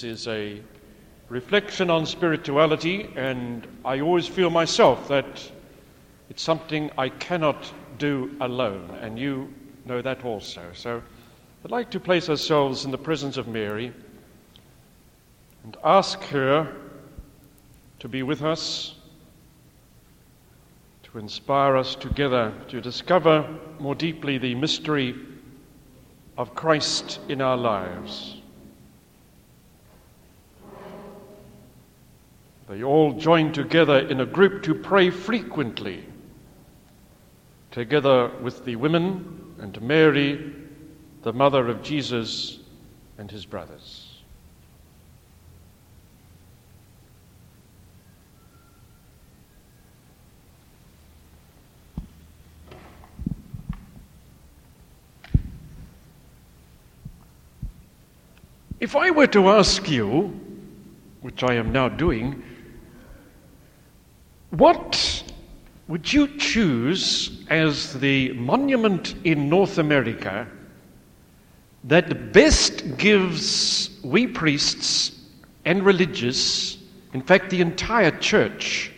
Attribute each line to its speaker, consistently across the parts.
Speaker 1: This is a reflection on spirituality, and I always feel myself that it's something I cannot do alone, and you know that also. So I'd like to place ourselves in the presence of Mary and ask her to be with us, to inspire us together to discover more deeply the mystery of Christ in our lives. They all join together in a group to pray frequently, together with the women and Mary, the mother of Jesus and his brothers. If I were to ask you, which I am now doing, what would you choose as the monument in North America that best gives we priests and religious, in fact, the entire church,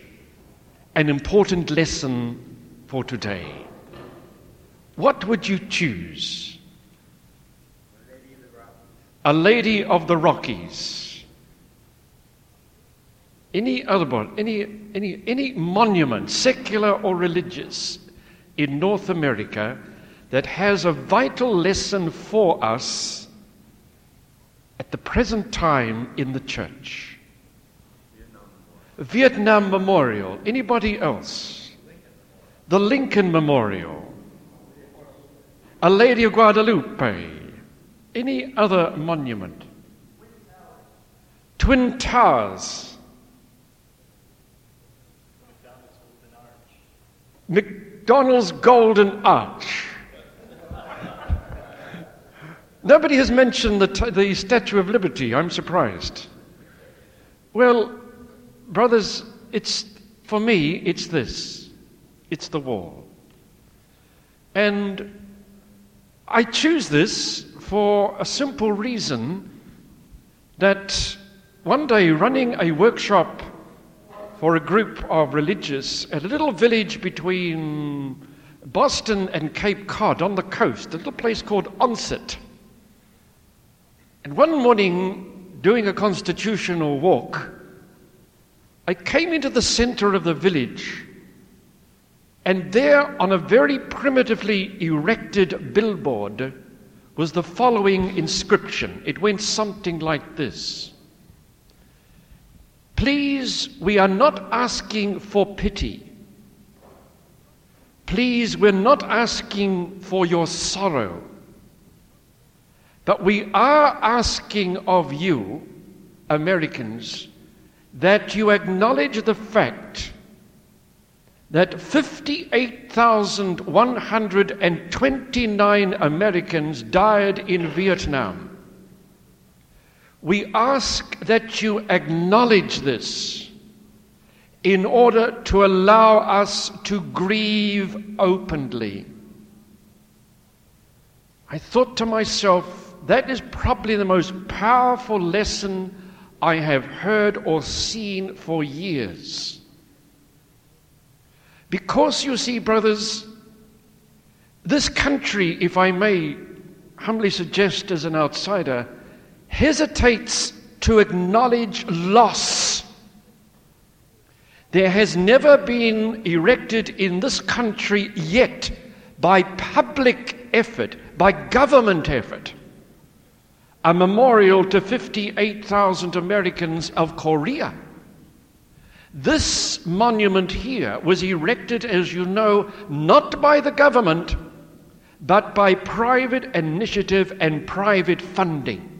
Speaker 1: an important lesson for today? What would you choose? A Lady of the Rockies. Any other any, any, any monument, secular or religious, in North America that has a vital lesson for us at the present time in the church? Vietnam Memorial. Anybody else? The Lincoln Memorial. A Lady of Guadalupe. Any other monument? Twin Towers. McDonald's Golden Arch. Nobody has mentioned the, t- the Statue of Liberty. I'm surprised. Well, brothers, it's for me, it's this. It's the wall. And I choose this for a simple reason that one day running a workshop for a group of religious at a little village between Boston and Cape Cod on the coast, a little place called Onset. And one morning, doing a constitutional walk, I came into the center of the village, and there, on a very primitively erected billboard, was the following inscription. It went something like this Please, we are not asking for pity. Please, we're not asking for your sorrow. But we are asking of you, Americans, that you acknowledge the fact that 58,129 Americans died in Vietnam. We ask that you acknowledge this in order to allow us to grieve openly. I thought to myself, that is probably the most powerful lesson I have heard or seen for years. Because you see, brothers, this country, if I may humbly suggest as an outsider, hesitates to acknowledge loss. There has never been erected in this country yet, by public effort, by government effort, a memorial to 58,000 Americans of Korea. This monument here was erected, as you know, not by the government, but by private initiative and private funding.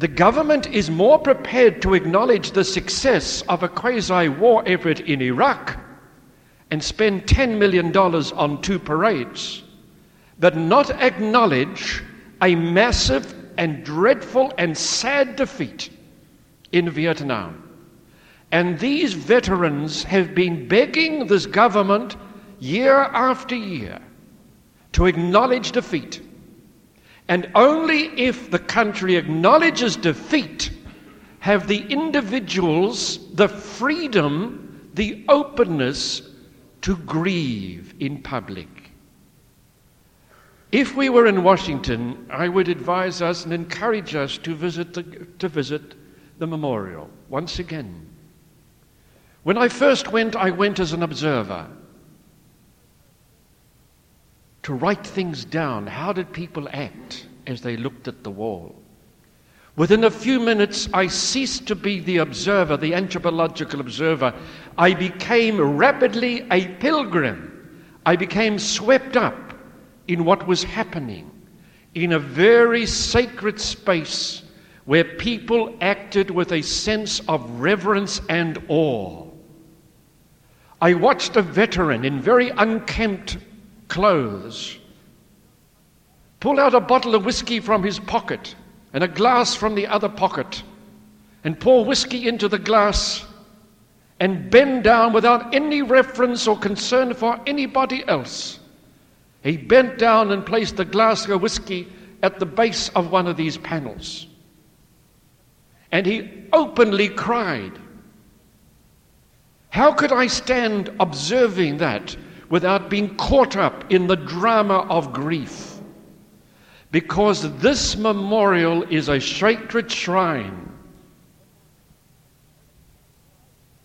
Speaker 1: The government is more prepared to acknowledge the success of a quasi war effort in Iraq and spend $10 million on two parades, but not acknowledge a massive and dreadful and sad defeat in Vietnam. And these veterans have been begging this government year after year to acknowledge defeat And only if the country acknowledges defeat have the individuals the freedom, the openness to grieve in public. If we were in Washington, I would advise us and encourage us to visit the, to visit the memorial once again. When I first went, I went as an observer to write things down. How did people act as they looked at the wall? Within a few minutes, I ceased to be the observer, the anthropological observer. I became rapidly a pilgrim. I became swept up in what was happening in a very sacred space where people acted with a sense of reverence and awe. I watched a veteran in very unkempt clothes pull out a bottle of whiskey from his pocket and a glass from the other pocket and pour whiskey into the glass and bend down without any reference or concern for anybody else. He bent down and placed the glass of whiskey at the base of one of these panels. And he openly cried. How could I stand observing that without being caught up in the drama of grief? because this memorial is a sacred shrine.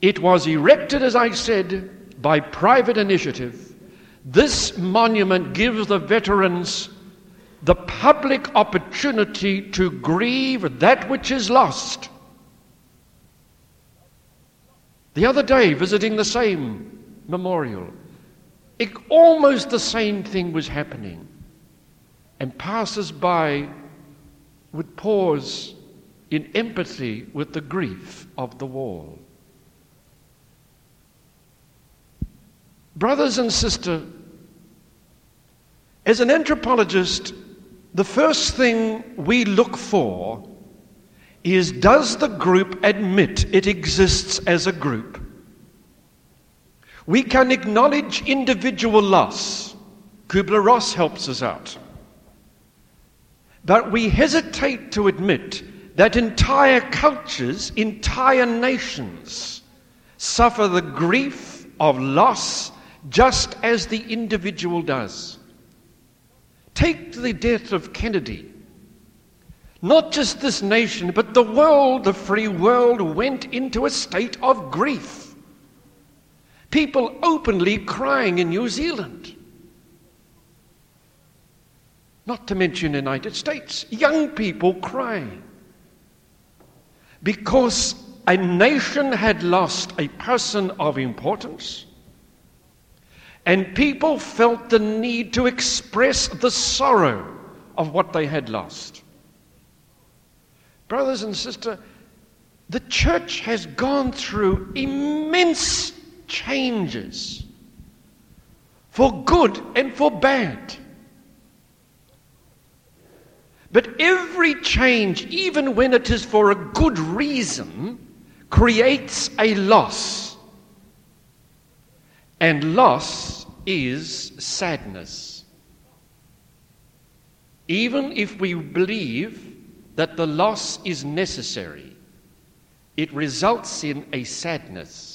Speaker 1: It was erected, as I said, by private initiative. This monument gives the veterans the public opportunity to grieve that which is lost. The other day, visiting the same memorial, it, almost the same thing was happening and passers by would pause in empathy with the grief of the wall. Brothers and sisters, as an anthropologist, the first thing we look for is does the group admit it exists as a group? We can acknowledge individual loss. Kubler Ross helps us out. But we hesitate to admit that entire cultures, entire nations suffer the grief of loss just as the individual does. Take the death of Kennedy. Not just this nation, but the world, the free world, went into a state of grief. People openly crying in New Zealand. Not to mention the United States, young people crying. Because a nation had lost a person of importance, and people felt the need to express the sorrow of what they had lost. Brothers and sisters, the church has gone through immense changes for good and for bad. But every change, even when it is for a good reason, creates a loss. And loss is sadness. Even if we believe that the loss is necessary, it results in a sadness.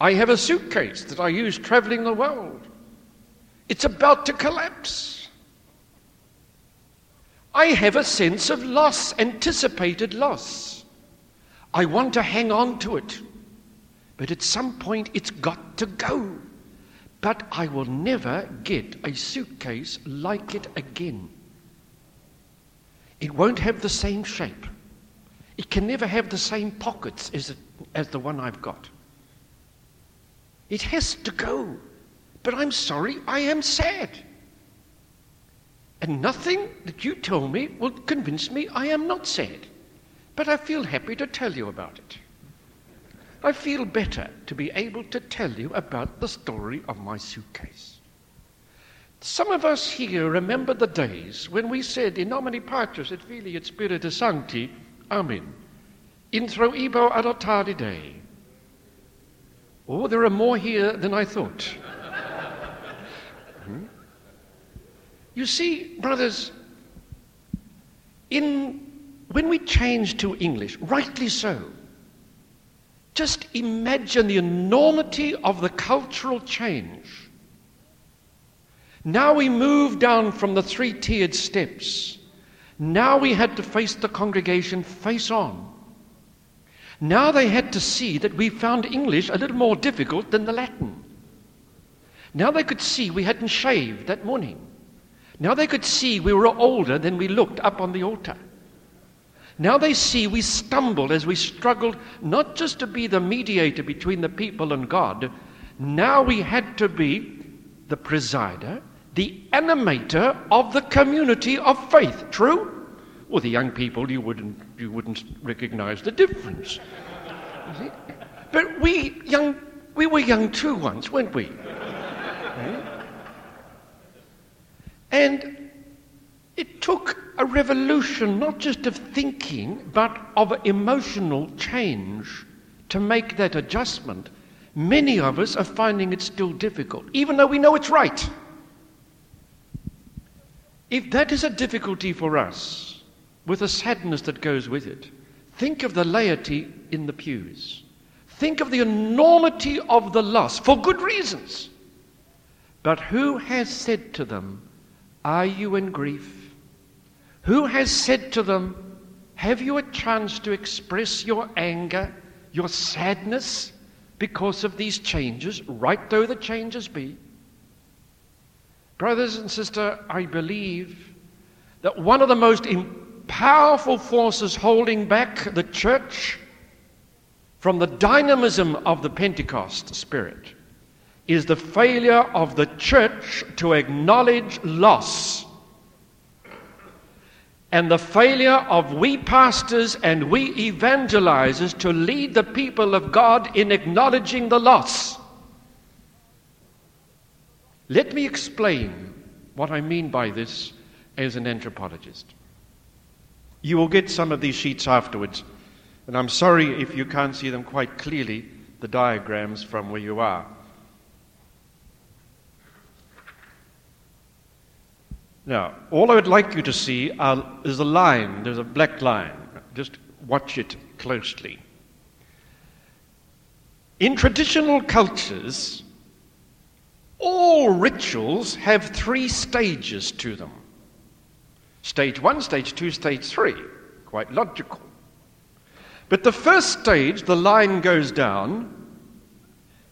Speaker 1: I have a suitcase that I use traveling the world. It's about to collapse. I have a sense of loss, anticipated loss. I want to hang on to it. But at some point, it's got to go. But I will never get a suitcase like it again. It won't have the same shape. It can never have the same pockets as, it, as the one I've got. It has to go. But I'm sorry, I am sad. And nothing that you tell me will convince me I am not sad. But I feel happy to tell you about it. I feel better to be able to tell you about the story of my suitcase. Some of us here remember the days when we said, In nomine Patris et Filii et Spiritus Sancti, Amen. Introibo ad altare Dei. Oh, there are more here than I thought. hmm? You see, brothers, in, when we change to English, rightly so, just imagine the enormity of the cultural change. Now we move down from the three tiered steps. Now we had to face the congregation face on. Now they had to see that we found English a little more difficult than the Latin. Now they could see we hadn't shaved that morning. Now they could see we were older than we looked up on the altar. Now they see we stumbled as we struggled not just to be the mediator between the people and God, now we had to be the presider, the animator of the community of faith. True? Well, the young people, you wouldn't, you wouldn't recognize the difference. But we, young, we were young too once, weren't we? Hmm? And it took a revolution, not just of thinking, but of emotional change to make that adjustment. Many of us are finding it still difficult, even though we know it's right. If that is a difficulty for us, with the sadness that goes with it, think of the laity in the pews. Think of the enormity of the loss, for good reasons. But who has said to them, Are you in grief? Who has said to them, Have you a chance to express your anger, your sadness because of these changes, right though the changes be? Brothers and sisters, I believe that one of the most powerful forces holding back the church from the dynamism of the Pentecost spirit is the failure of the church to acknowledge loss and the failure of we pastors and we evangelizers to lead the people of God in acknowledging the loss. Let me explain what I mean by this as an anthropologist. You will get some of these sheets afterwards, and I'm sorry if you can't see them quite clearly, the diagrams from where you are. Now, all I would like you to see are, is a line, there's a black line. Just watch it closely. In traditional cultures, all rituals have three stages to them stage one, stage two, stage three. Quite logical. But the first stage, the line goes down,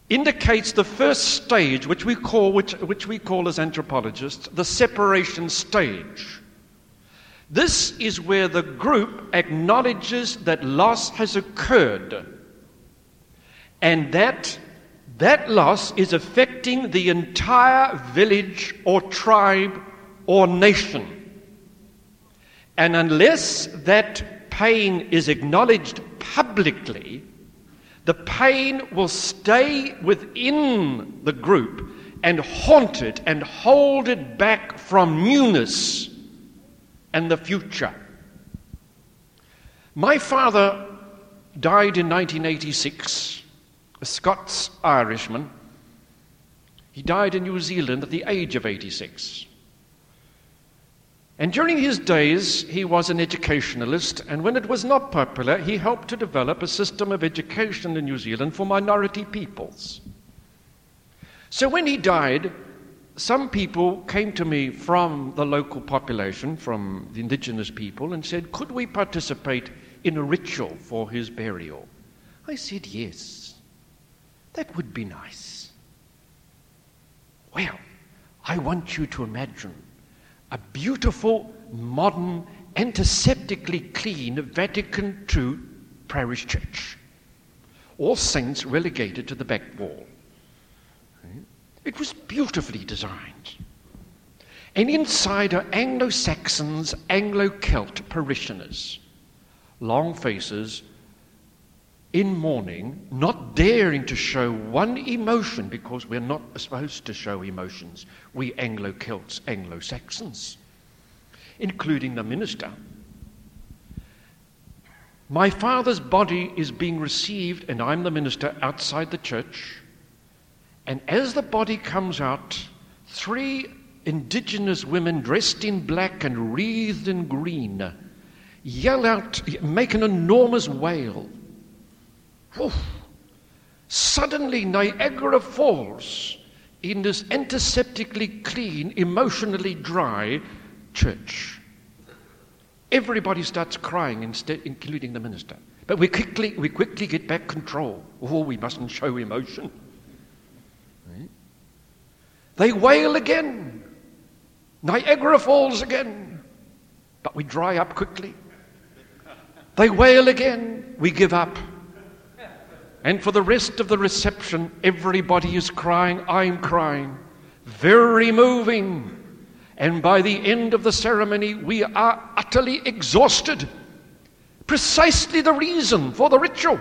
Speaker 1: indicates the first stage, which we call, which, which we call as anthropologists, the separation stage. This is where the group acknowledges that loss has occurred and that that loss is affecting the entire village or tribe or nation. And unless that pain is acknowledged publicly, the pain will stay within the group and haunt it and hold it back from newness and the future. My father died in 1986, a Scots Irishman. He died in New Zealand at the age of 86. And during his days, he was an educationalist, and when it was not popular, he helped to develop a system of education in New Zealand for minority peoples. So when he died, some people came to me from the local population, from the indigenous people, and said, Could we participate in a ritual for his burial? I said, Yes, that would be nice. Well, I want you to imagine a beautiful, modern, antiseptically clean Vatican II parish church. All saints relegated to the back wall. It was beautifully designed. And inside are Anglo Saxons, Anglo Celt parishioners, long faces, in mourning, not daring to show one emotion because we're not supposed to show emotions, we Anglo Celts, Anglo Saxons, including the minister. My father's body is being received, and I'm the minister outside the church. And as the body comes out, three indigenous women dressed in black and wreathed in green yell out, make an enormous wail. Oof. Suddenly, Niagara Falls in this antiseptically clean, emotionally dry church. Everybody starts crying, instead, including the minister. But we quickly, we quickly get back control. Oh, we mustn't show emotion. They wail again. Niagara Falls again. But we dry up quickly. They wail again. We give up. And for the rest of the reception, everybody is crying. I'm crying. Very moving. And by the end of the ceremony, we are utterly exhausted. Precisely the reason for the ritual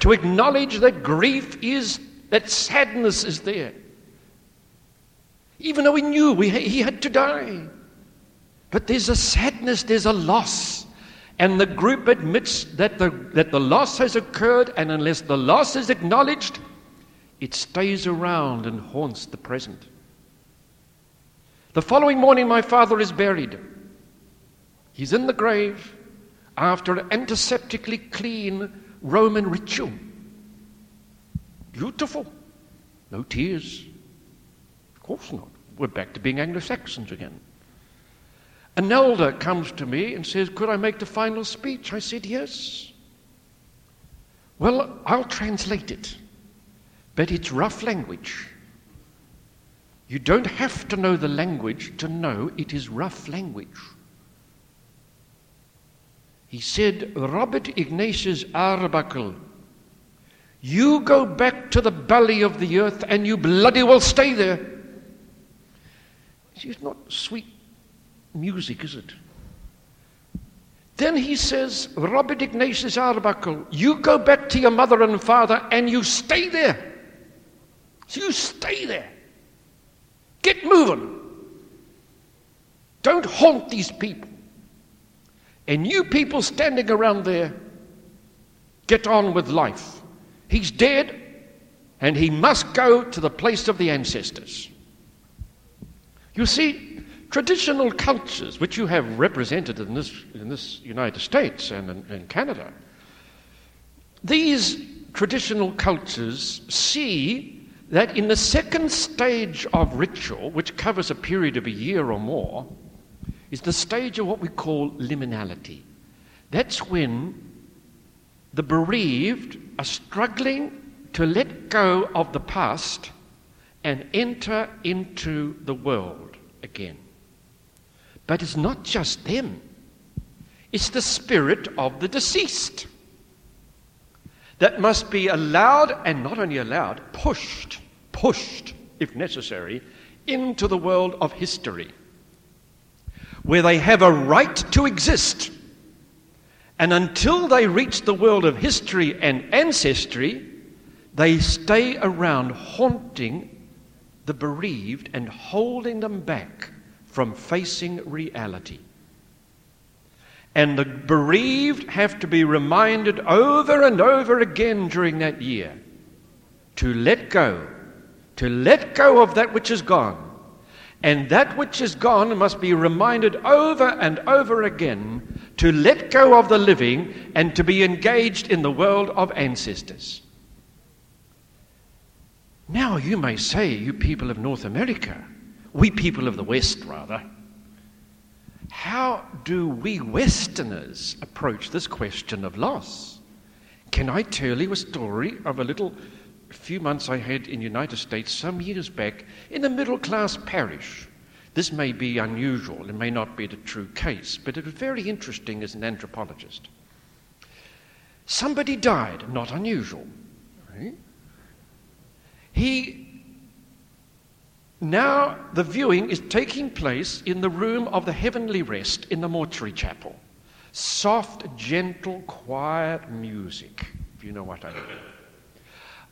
Speaker 1: to acknowledge that grief is, that sadness is there. Even though we knew we, he had to die. But there's a sadness, there's a loss. And the group admits that the, that the loss has occurred, and unless the loss is acknowledged, it stays around and haunts the present. The following morning, my father is buried. He's in the grave after an antiseptically clean Roman ritual. Beautiful. No tears. Of course not. We're back to being Anglo Saxons again. An elder comes to me and says, Could I make the final speech? I said, Yes. Well, I'll translate it, but it's rough language. You don't have to know the language to know it is rough language. He said, Robert Ignatius Arbuckle, you go back to the belly of the earth and you bloody well stay there. It's not sweet music, is it? Then he says, Robert Ignatius Arbuckle, you go back to your mother and father and you stay there. So you stay there. Get moving. Don't haunt these people. And you people standing around there, get on with life. He's dead, and he must go to the place of the ancestors. You see, traditional cultures, which you have represented in this, in this United States and in, in Canada, these traditional cultures see that in the second stage of ritual, which covers a period of a year or more, is the stage of what we call liminality. That's when the bereaved are struggling to let go of the past and enter into the world again. But it's not just them, it's the spirit of the deceased that must be allowed, and not only allowed, pushed, pushed, if necessary, into the world of history, where they have a right to exist. And until they reach the world of history and ancestry, they stay around haunting the bereaved and holding them back from facing reality. And the bereaved have to be reminded over and over again during that year to let go, to let go of that which is gone. And that which is gone must be reminded over and over again to let go of the living and to be engaged in the world of ancestors. Now you may say, you people of North America, we people of the West rather, how do we Westerners approach this question of loss? Can I tell you a story of a little few months I had in the United States some years back in a middle class parish? This may be unusual, it may not be the true case, but it was very interesting as an anthropologist. Somebody died, not unusual. He now, the viewing is taking place in the room of the heavenly rest in the mortuary chapel. Soft, gentle, quiet music, if you know what I mean.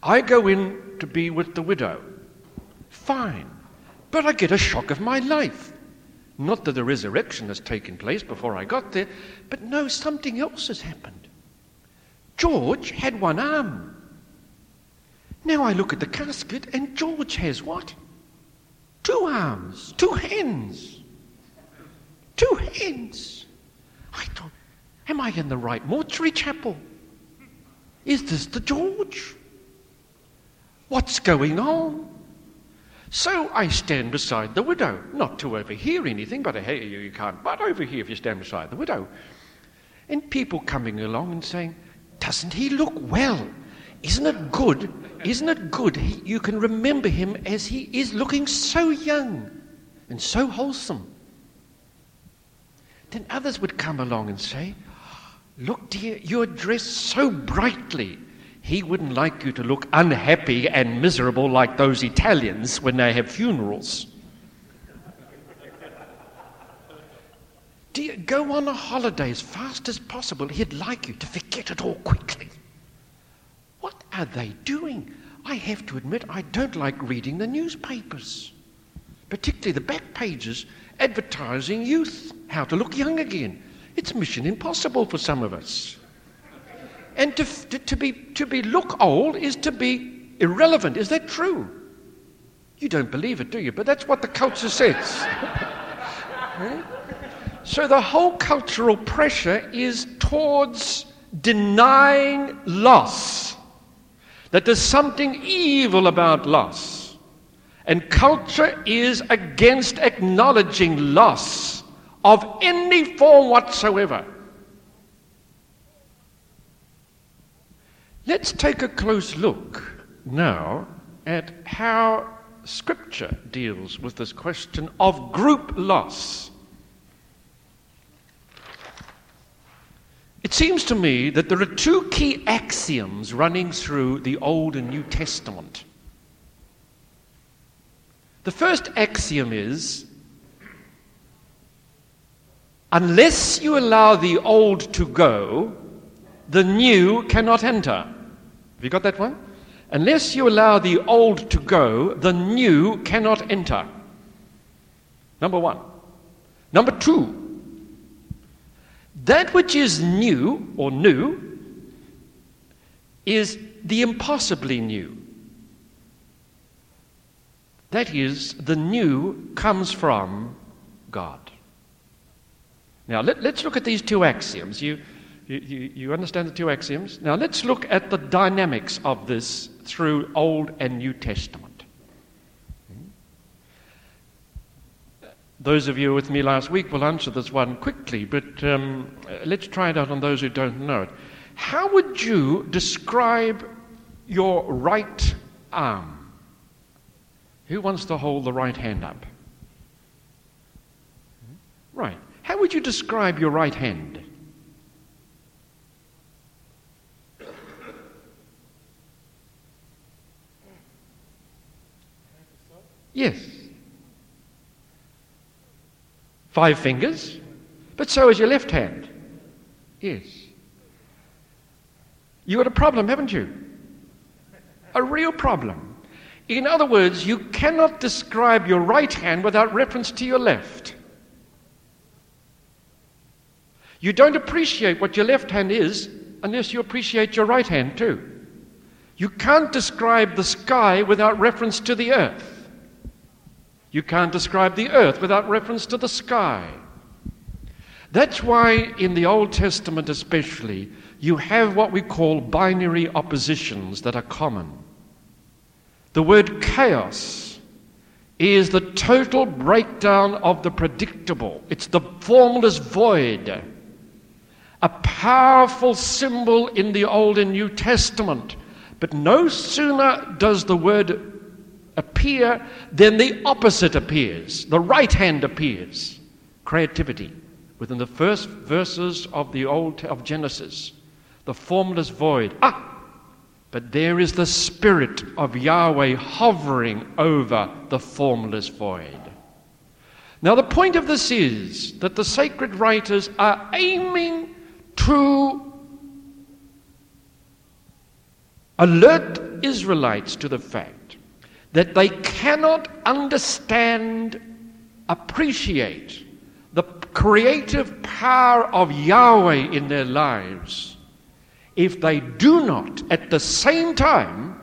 Speaker 1: I go in to be with the widow. Fine. But I get a shock of my life. Not that the resurrection has taken place before I got there, but no, something else has happened. George had one arm. Now I look at the casket, and George has what? Two arms, two hands. Two hands. I thought, Am I in the right mortuary chapel? Is this the George? What's going on? So I stand beside the widow, not to overhear anything, but you, you can't but overhear if you stand beside the widow. And people coming along and saying, Doesn't he look well? Isn't it good? Isn't it good? He, you can remember him as he is looking so young and so wholesome. Then others would come along and say, Look, dear, you're dressed so brightly. He wouldn't like you to look unhappy and miserable like those Italians when they have funerals. Dear, go on a holiday as fast as possible. He'd like you to forget it all quickly. Are they doing? I have to admit, I don't like reading the newspapers, particularly the back pages advertising youth, how to look young again. It's mission impossible for some of us. And to, to, to, be, to be look old is to be irrelevant. Is that true? You don't believe it, do you? But that's what the culture says. So the whole cultural pressure is towards denying loss. That there's something evil about loss. And culture is against acknowledging loss of any form whatsoever. Let's take a close look now at how Scripture deals with this question of group loss. It seems to me that there are two key axioms running through the Old and New Testament. The first axiom is Unless you allow the old to go, the new cannot enter. Have you got that one? Unless you allow the old to go, the new cannot enter. Number one. Number two, that which is new or new is the impossibly new. That is, the new comes from God. Now, let, us look at these two axioms. You, you, you understand the two axioms? Now, let's look at the dynamics of this through Old and New Testament. Those of you with me last week will answer this one quickly, but um, let's try it out on those who don't know it. How would you describe your right arm? Who wants to hold the right hand up? Right. How would you describe your right hand? Yes. Five fingers, but so is your left hand. Yes. You got a problem, haven't you? A real problem. In other words, you cannot describe your right hand without reference to your left. You don't appreciate what your left hand is unless you appreciate your right hand too. You can't describe the sky without reference to the earth. You can't describe the earth without reference to the sky. That's why, in the Old Testament especially, you have what we call binary oppositions that are common. The word chaos is the total breakdown of the predictable, it's the formless void a powerful symbol in the Old and New Testament. But no sooner does the word appear then the opposite appears. The right hand appears. Creativity. Within the first verses of the Old of Genesis, the formless void. Ah! But there is the Spirit of Yahweh hovering over the formless void. Now, the point of this is that the sacred writers are aiming to alert Israelites to the fact that they cannot understand, appreciate the creative power of Yahweh in their lives if they do not at the same time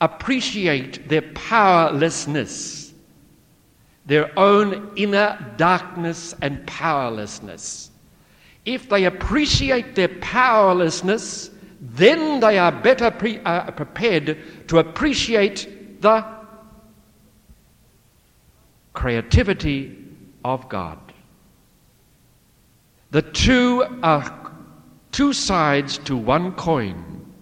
Speaker 1: appreciate their powerlessness, their own inner darkness and powerlessness. If they appreciate their powerlessness, then they are better pre- uh, prepared to appreciate the creativity of God. The two are two sides to one coin.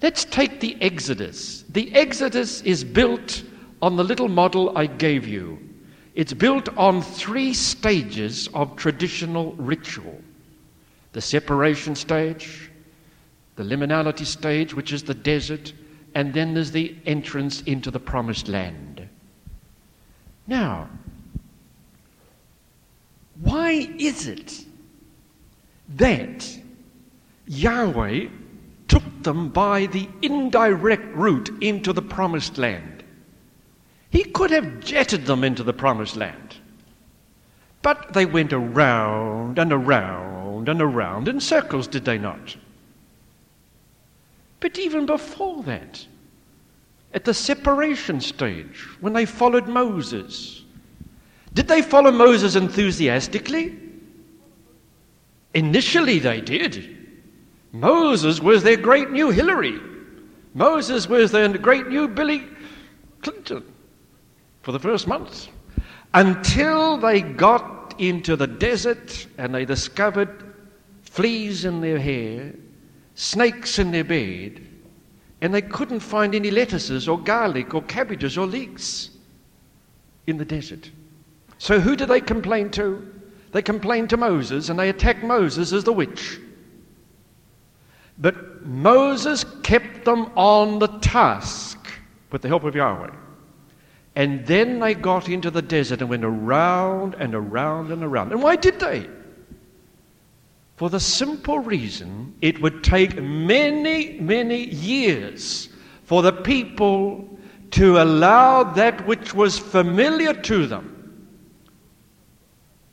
Speaker 1: Let's take the Exodus. The Exodus is built on the little model I gave you. It's built on three stages of traditional ritual the separation stage, the liminality stage, which is the desert, and then there's the entrance into the promised land. Now, why is it that Yahweh took them by the indirect route into the promised land? He could have jetted them into the promised land. But they went around and around and around in circles, did they not? But even before that, at the separation stage, when they followed Moses, did they follow Moses enthusiastically? Initially, they did. Moses was their great new Hillary. Moses was their great new Billy Clinton for the first month. Until they got into the desert and they discovered fleas in their hair, snakes in their bed, and they couldn't find any lettuces or garlic or cabbages or leeks in the desert. So who did they complain to? They complained to Moses and they attacked Moses as the witch. But Moses kept them on the task with the help of Yahweh. And then they got into the desert and went around and around and around. And why did they? For the simple reason it would take many, many years for the people to allow that which was familiar to them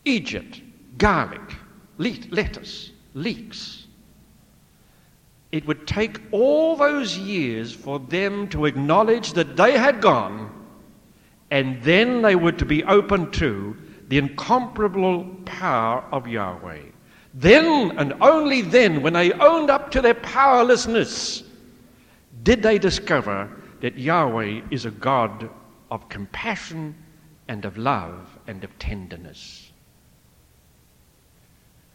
Speaker 1: Egypt, garlic, lettuce, leeks. It would take all those years for them to acknowledge that they had gone, and then they were to be open to the incomparable power of Yahweh. Then and only then, when they owned up to their powerlessness, did they discover that Yahweh is a God of compassion and of love and of tenderness.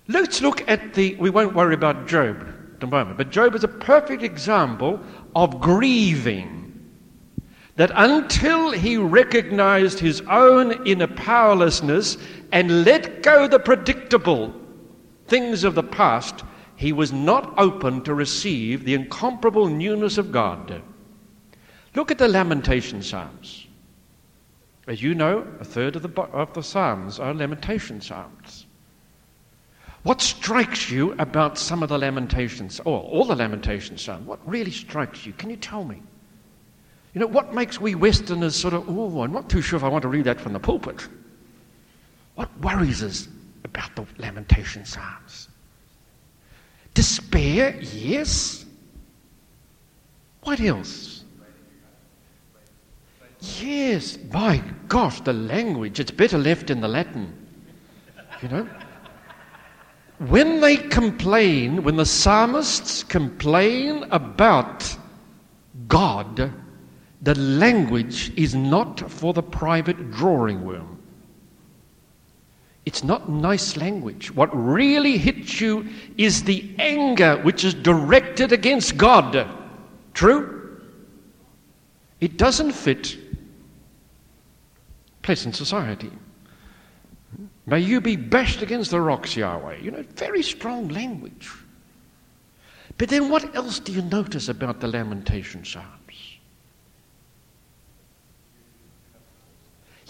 Speaker 1: Let's look at the, we won't worry about Job at the moment, but Job is a perfect example of grieving. That until he recognized his own inner powerlessness and let go the predictable things of the past, he was not open to receive the incomparable newness of God. Look at the Lamentation Psalms. As you know, a third of the, of the Psalms are Lamentation Psalms. What strikes you about some of the Lamentations, or all the Lamentations Psalms? What really strikes you? Can you tell me? You know, what makes we Westerners sort of, oh, I'm not too sure if I want to read that from the pulpit. What worries us about the Lamentation Psalms? Despair, yes. What else? Yes, by gosh, the language, it's better left in the Latin. You know? when they complain, when the psalmists complain about God, the language is not for the private drawing room. It's not nice language. What really hits you is the anger which is directed against God. True? It doesn't fit pleasant society. May you be bashed against the rocks, Yahweh. You know, very strong language. But then what else do you notice about the Lamentation Psalms?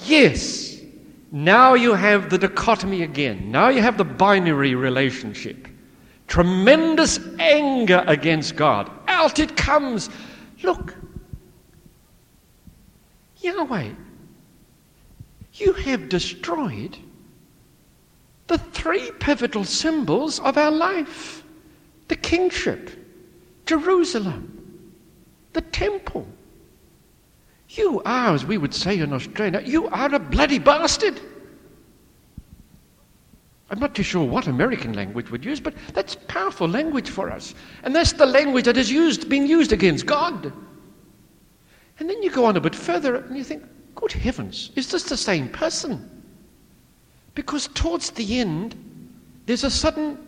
Speaker 1: Yes, now you have the dichotomy again. Now you have the binary relationship. Tremendous anger against God. Out it comes. Look, Yahweh, you have destroyed the three pivotal symbols of our life the kingship, Jerusalem, the temple. You are, as we would say in Australia, you are a bloody bastard. I'm not too sure what American language would use, but that's powerful language for us. And that's the language that is used, being used against God. And then you go on a bit further and you think, good heavens, is this the same person? Because towards the end, there's a sudden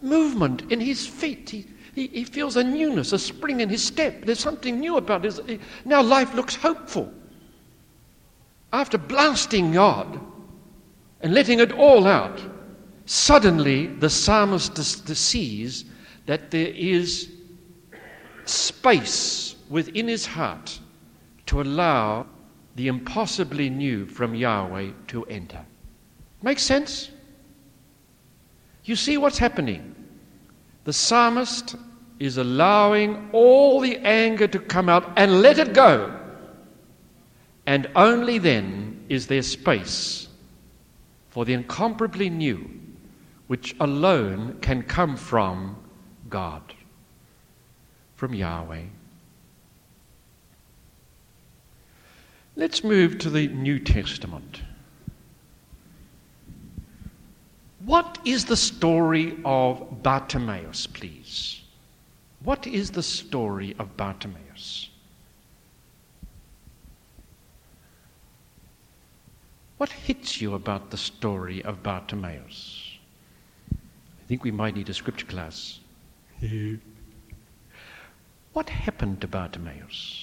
Speaker 1: movement in his feet. He, he feels a newness, a spring in his step. There's something new about his. Now life looks hopeful. After blasting God and letting it all out, suddenly the psalmist sees that there is space within his heart to allow the impossibly new from Yahweh to enter. Makes sense? You see what's happening. The psalmist is allowing all the anger to come out and let it go. And only then is there space for the incomparably new, which alone can come from God, from Yahweh. Let's move to the New Testament. What is the story of Bartimaeus, please? What is the story of Bartimaeus? What hits you about the story of Bartimaeus? I think we might need a scripture class. what happened to Bartimaeus?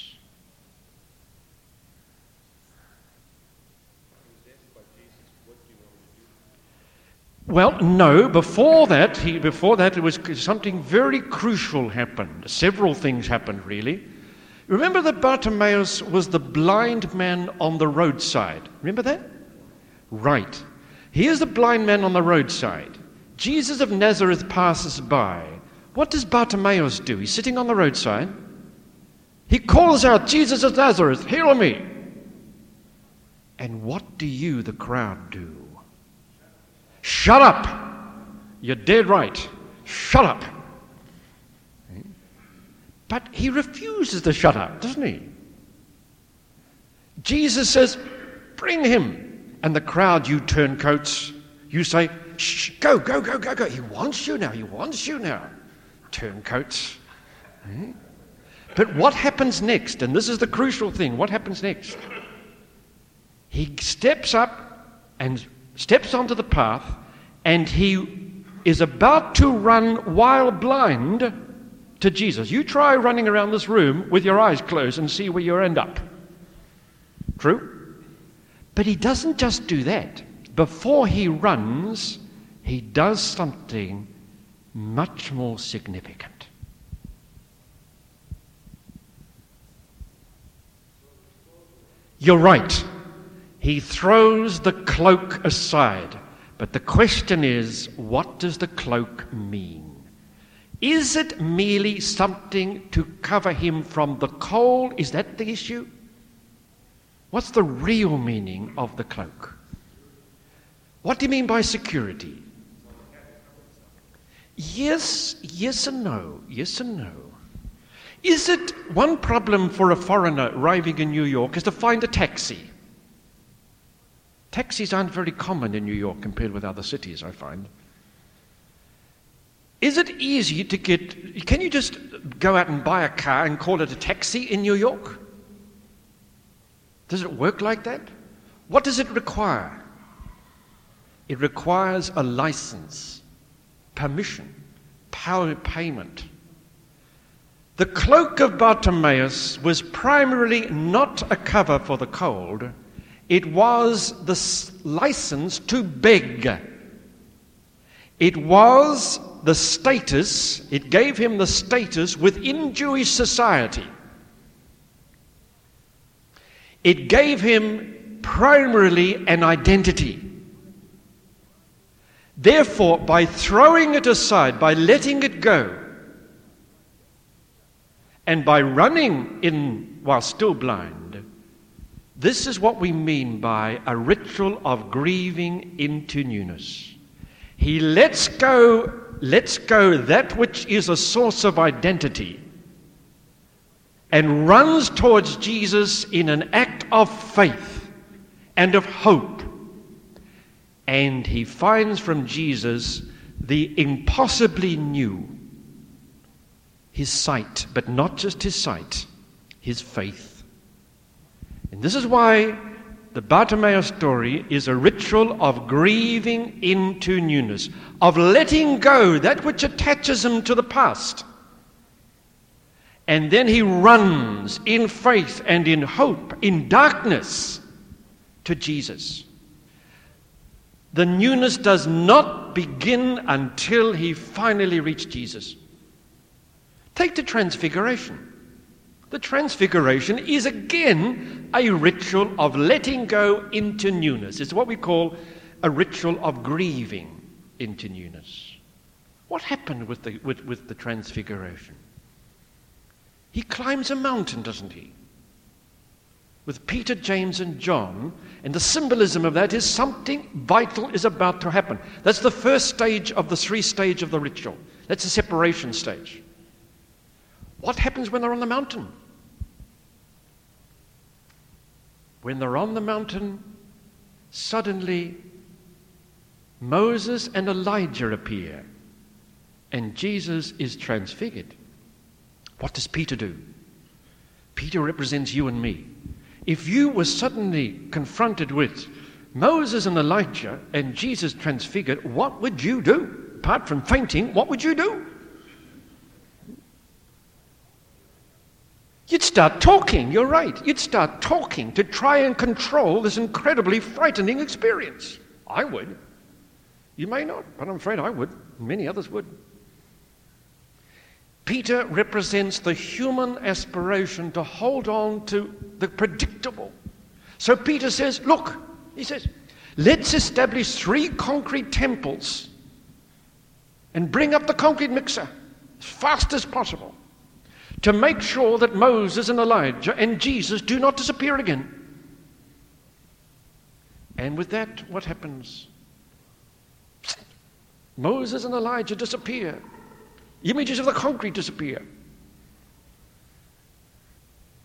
Speaker 1: Well, no. Before that, he, before that, it was something very crucial happened. Several things happened, really. Remember that Bartimaeus was the blind man on the roadside. Remember that? Right. Here's the blind man on the roadside. Jesus of Nazareth passes by. What does Bartimaeus do? He's sitting on the roadside. He calls out, Jesus of Nazareth, heal me. And what do you, the crowd, do? Shut up! You're dead right. Shut up! But he refuses to shut up, doesn't he? Jesus says, Bring him. And the crowd, you turncoats, you say, Shh, go, go, go, go, go. He wants you now. He wants you now. Turncoats. But what happens next? And this is the crucial thing. What happens next? He steps up and steps onto the path, and he is about to run while blind to Jesus. You try running around this room with your eyes closed and see where you end up. True? But he doesn't just do that. Before he runs, he does something much more significant. You're right. He throws the cloak aside. But the question is what does the cloak mean? Is it merely something to cover him from the cold? Is that the issue? What's the real meaning of the cloak? What do you mean by security? Yes, yes and no. Yes and no. Is it one problem for a foreigner arriving in New York is to find a taxi? Taxis aren't very common in New York compared with other cities, I find. Is it easy to get, can you just go out and buy a car and call it a taxi in New York? Does it work like that? What does it require? It requires a license, permission, power payment. The cloak of Bartimaeus was primarily not a cover for the cold, it was the license to beg. It was the status, it gave him the status within Jewish society. It gave him primarily an identity. Therefore, by throwing it aside, by letting it go, and by running in while still blind, this is what we mean by a ritual of grieving into newness. He lets go, lets go that which is a source of identity and runs towards Jesus in an act of faith and of hope. and he finds from Jesus the impossibly new his sight, but not just his sight, his faith. And this is why the Bartimaeus story is a ritual of grieving into newness, of letting go that which attaches him to the past. And then he runs in faith and in hope, in darkness, to Jesus. The newness does not begin until he finally reached Jesus. Take the Transfiguration. The Transfiguration is again a ritual of letting go into newness. It's what we call a ritual of grieving into newness. What happened with the, with, with the Transfiguration? He climbs a mountain, doesn't he? With Peter, James, and John. And the symbolism of that is something vital is about to happen. That's the first stage of the three stage of the ritual. That's the separation stage. What happens when they're on the mountain? When they're on the mountain, suddenly Moses and Elijah appear, and Jesus is transfigured. What does Peter do? Peter represents you and me. If you were suddenly confronted with Moses and Elijah and Jesus transfigured, what would you do? Apart from fainting, what would you do? You'd start talking, you're right. You'd start talking to try and control this incredibly frightening experience. I would. You may not, but I'm afraid I would. Many others would. Peter represents the human aspiration to hold on to the predictable. So Peter says, Look, he says, let's establish three concrete temples and bring up the concrete mixer as fast as possible to make sure that Moses and Elijah and Jesus do not disappear again. And with that, what happens? Moses and Elijah disappear. Images of the concrete disappear.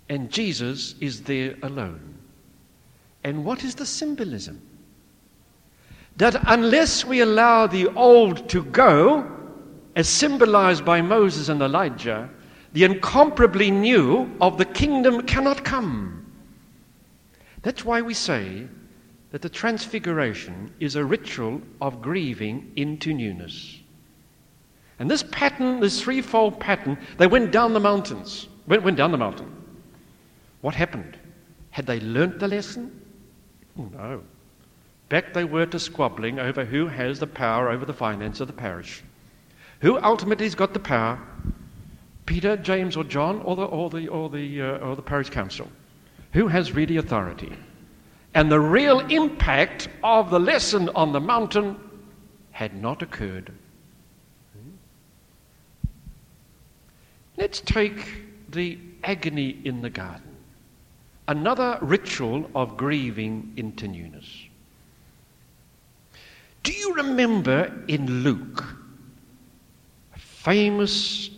Speaker 1: And Jesus is there alone. And what is the symbolism? That unless we allow the old to go, as symbolized by Moses and Elijah, the incomparably new of the kingdom cannot come. That's why we say that the transfiguration is a ritual of grieving into newness. And this pattern, this threefold pattern, they went down the mountains. Went, went down the mountain. What happened? Had they learnt the lesson? Oh, no. Back they were to squabbling over who has the power over the finance of the parish. Who ultimately has got the power? Peter, James, or John, or the, or the, or the, uh, or the parish council? Who has really authority? And the real impact of the lesson on the mountain had not occurred. Let's take the agony in the garden, another ritual of grieving into newness. Do you remember in Luke, a famous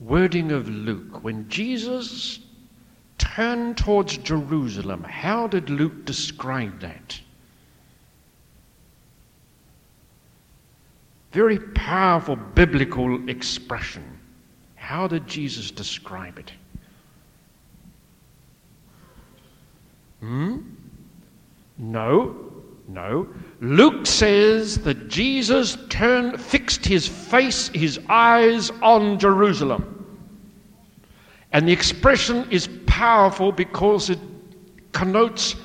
Speaker 1: wording of Luke, when Jesus turned towards Jerusalem, how did Luke describe that? Very powerful biblical expression. How did Jesus describe it? Hmm? No, no. Luke says that Jesus turned, fixed his face, his eyes on Jerusalem. And the expression is powerful because it connotes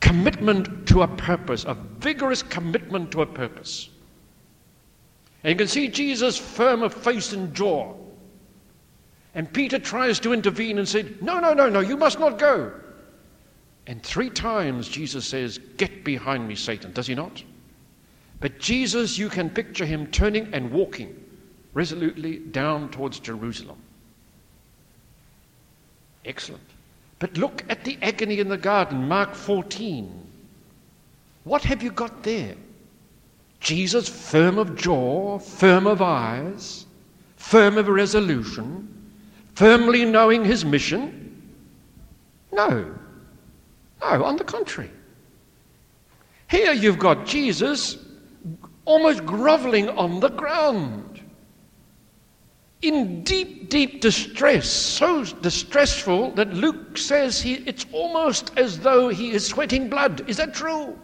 Speaker 1: commitment to a purpose, a vigorous commitment to a purpose. And you can see Jesus firm of face and jaw. And Peter tries to intervene and said, No, no, no, no, you must not go. And three times Jesus says, Get behind me, Satan. Does he not? But Jesus, you can picture him turning and walking resolutely down towards Jerusalem. Excellent. But look at the agony in the garden, Mark 14. What have you got there? Jesus, firm of jaw, firm of eyes, firm of resolution, firmly knowing his mission? No. No, on the contrary. Here you've got Jesus almost groveling on the ground in deep, deep distress, so distressful that Luke says he, it's almost as though he is sweating blood. Is that true?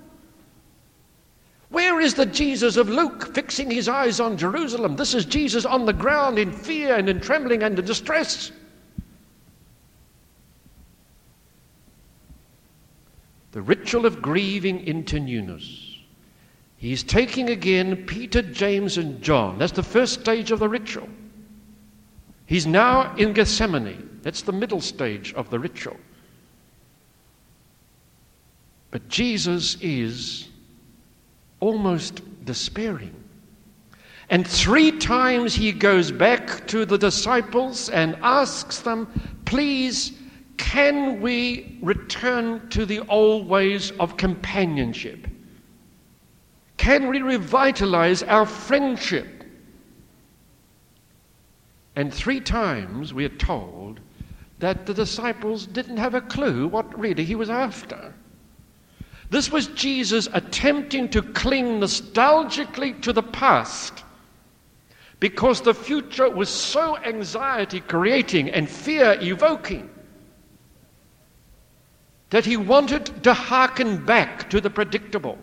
Speaker 1: Where is the Jesus of Luke fixing his eyes on Jerusalem? This is Jesus on the ground in fear and in trembling and in distress. The ritual of grieving into newness. He's taking again Peter, James, and John. That's the first stage of the ritual. He's now in Gethsemane. That's the middle stage of the ritual. But Jesus is almost despairing. And three times he goes back to the disciples and asks them, Please, can we return to the old ways of companionship? Can we revitalize our friendship? And three times we are told that the disciples didn't have a clue what really he was after. This was Jesus attempting to cling nostalgically to the past because the future was so anxiety creating and fear evoking that he wanted to hearken back to the predictable.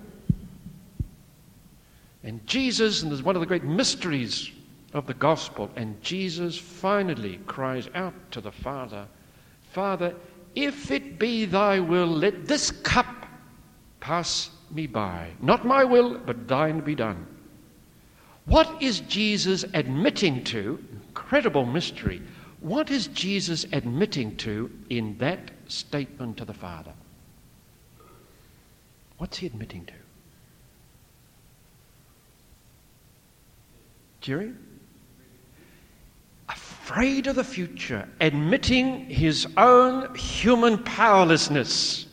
Speaker 1: And Jesus, and there's one of the great mysteries of the gospel, and Jesus finally cries out to the Father, Father, if it be thy will, let this cup pass me by. Not my will, but thine be done. What is Jesus admitting to? Incredible mystery. What is Jesus admitting to in that statement to the Father? What's he admitting to? Jerry? Afraid of the future, admitting his own human powerlessness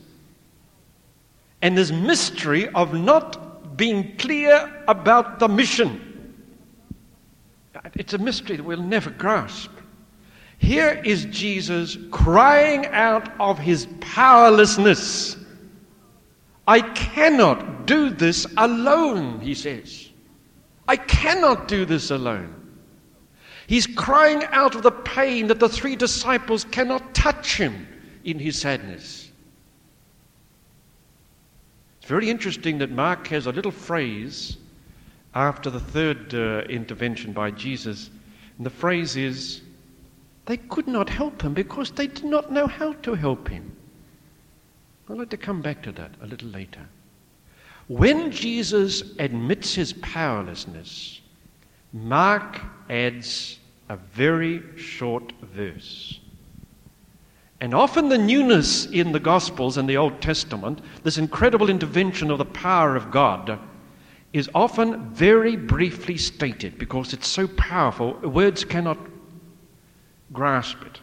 Speaker 1: and this mystery of not being clear about the mission. It's a mystery that we'll never grasp. Here is Jesus crying out of his powerlessness. I cannot do this alone, he says. I cannot do this alone. He's crying out of the pain that the three disciples cannot touch him in his sadness. It's very interesting that Mark has a little phrase after the third uh, intervention by Jesus. And the phrase is, they could not help him because they did not know how to help him. I'd like to come back to that a little later. When Jesus admits his powerlessness, Mark adds a very short verse. And often the newness in the Gospels and the Old Testament, this incredible intervention of the power of God, is often very briefly stated because it's so powerful, words cannot grasp it.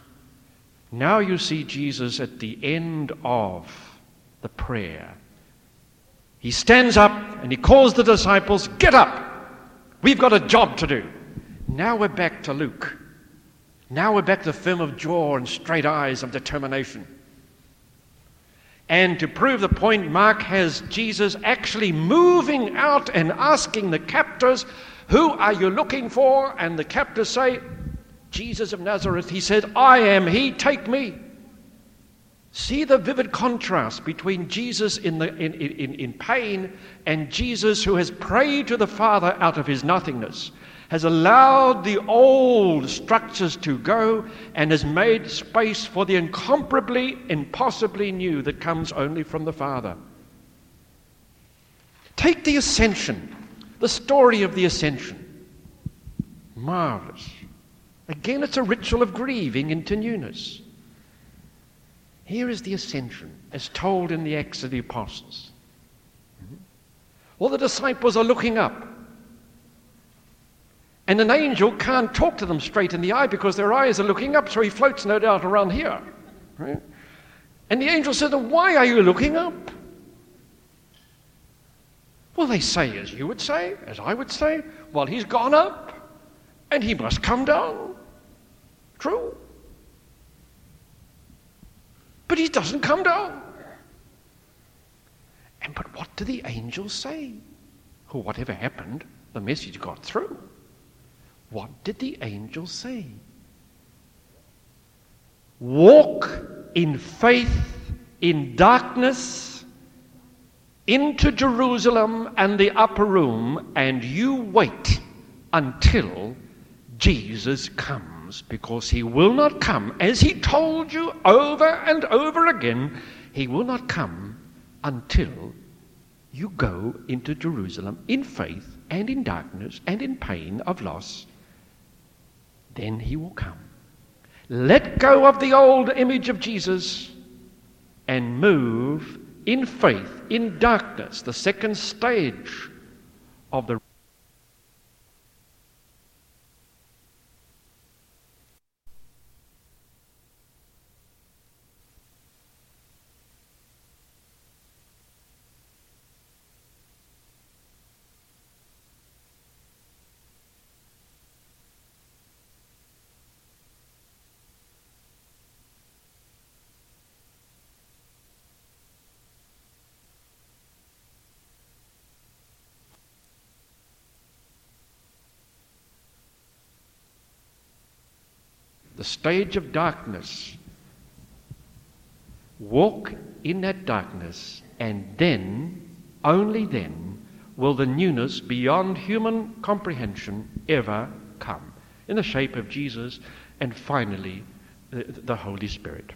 Speaker 1: Now you see Jesus at the end of the prayer. He stands up and he calls the disciples, Get up! We've got a job to do. Now we're back to Luke. Now we're back to the firm of jaw and straight eyes of determination. And to prove the point, Mark has Jesus actually moving out and asking the captors, Who are you looking for? And the captors say, Jesus of Nazareth, he said, I am he, take me. See the vivid contrast between Jesus in, the, in, in, in pain and Jesus who has prayed to the Father out of his nothingness, has allowed the old structures to go, and has made space for the incomparably, impossibly new that comes only from the Father. Take the ascension, the story of the ascension. Marvelous. Again, it's a ritual of grieving into newness. Here is the ascension, as told in the Acts of the Apostles. All the disciples are looking up. And an angel can't talk to them straight in the eye because their eyes are looking up, so he floats no doubt around here. Right? And the angel says, Why are you looking up? Well, they say, as you would say, as I would say, well, he's gone up and he must come down. But he doesn't come down. And but what do the angels say? Or whatever happened, the message got through. What did the angels say? Walk in faith in darkness into Jerusalem and the upper room, and you wait until Jesus comes, because he will not come, as he told you over and over again, he will not come until you go into Jerusalem in faith and in darkness and in pain of loss. Then he will come. Let go of the old image of Jesus and move in faith, in darkness, the second stage of the stage of darkness. Walk in that darkness, and then, only then, will the newness beyond human comprehension ever come in the shape of Jesus and finally the, the Holy Spirit.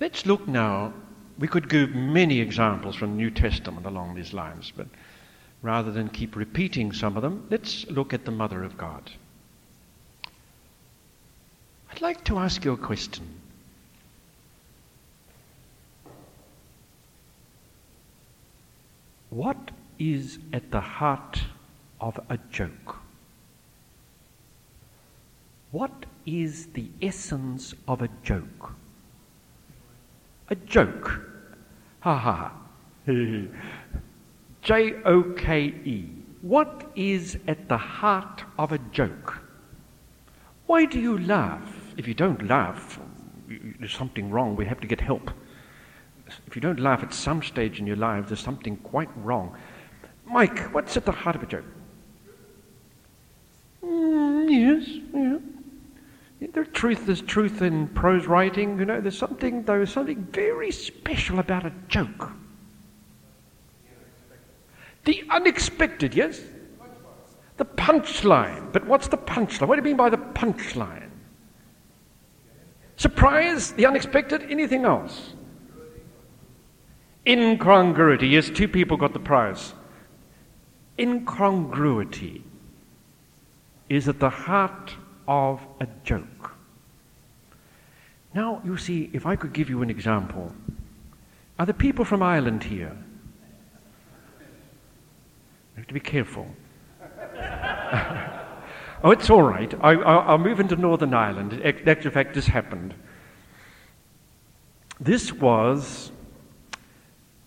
Speaker 1: Let's look now. We could give many examples from the New Testament along these lines, but rather than keep repeating some of them, let's look at the Mother of God. I'd like to ask you a question. What is at the heart of a joke? What is the essence of a joke? A joke. Ha ha. J O K E. What is at the heart of a joke? Why do you laugh? If you don't laugh, there's something wrong. We have to get help. If you don't laugh at some stage in your life, there's something quite wrong. Mike, what's at the heart of a joke? Mm, yes, yeah. There's truth, there's truth in prose writing. You know, there's something, there's something very special about a joke. The unexpected, yes? The punchline. But what's the punchline? What do you mean by the punchline? Surprise, the unexpected, anything else? Incongruity. Yes, two people got the prize. Incongruity is at the heart of a joke. Now, you see, if I could give you an example. Are the people from Ireland here? You have to be careful. oh, it's all right. I, will move into Northern Ireland. In fact, this happened. This was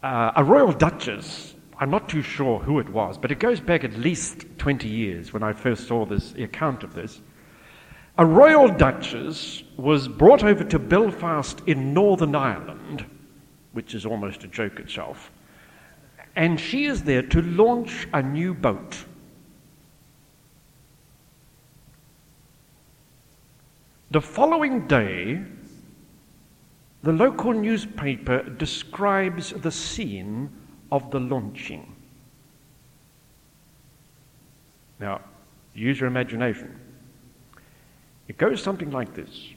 Speaker 1: uh, a royal duchess. I'm not too sure who it was, but it goes back at least 20 years when I first saw this account of this. A royal duchess was brought over to Belfast in Northern Ireland, which is almost a joke itself and she is there to launch a new boat. The following day, the local newspaper describes the scene of the launching. Now, use your imagination. It goes something like this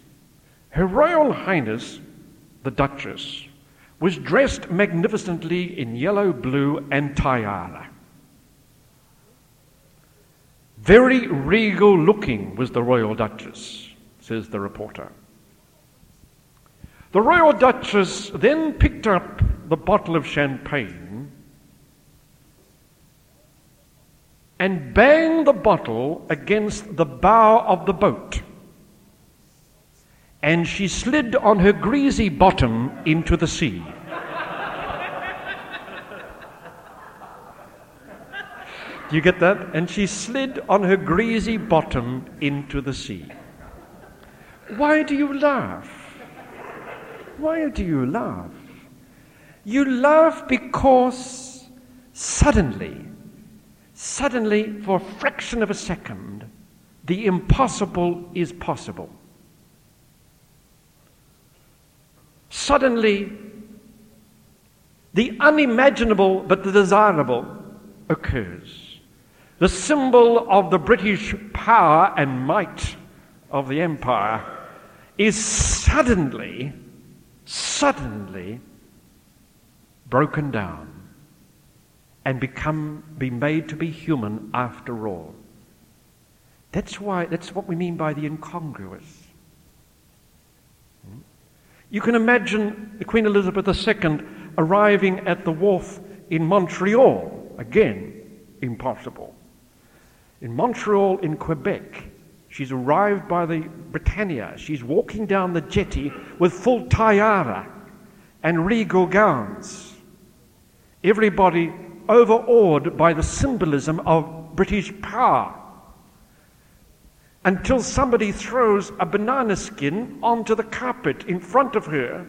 Speaker 1: Her Royal Highness, the Duchess, was dressed magnificently in yellow, blue, and tiara. Very regal looking was the Royal Duchess, says the reporter. The Royal Duchess then picked up the bottle of champagne and banged the bottle against the bow of the boat and she slid on her greasy bottom into the sea. Do you get that? And she slid on her greasy bottom into the sea. Why do you laugh? Why do you laugh? You laugh because suddenly, suddenly, for a fraction of a second, the impossible is possible. Suddenly, the unimaginable but the desirable occurs. The symbol of the British power and might of the empire is suddenly, suddenly broken down and become be made to be human after all. That's why that's what we mean by the incongruous. You can imagine Queen Elizabeth II arriving at the wharf in Montreal. Again, impossible. In Montreal, in Quebec, she's arrived by the Britannia. She's walking down the jetty with full tiara and regal gowns. Everybody overawed by the symbolism of British power until somebody throws a banana skin onto the carpet in front of her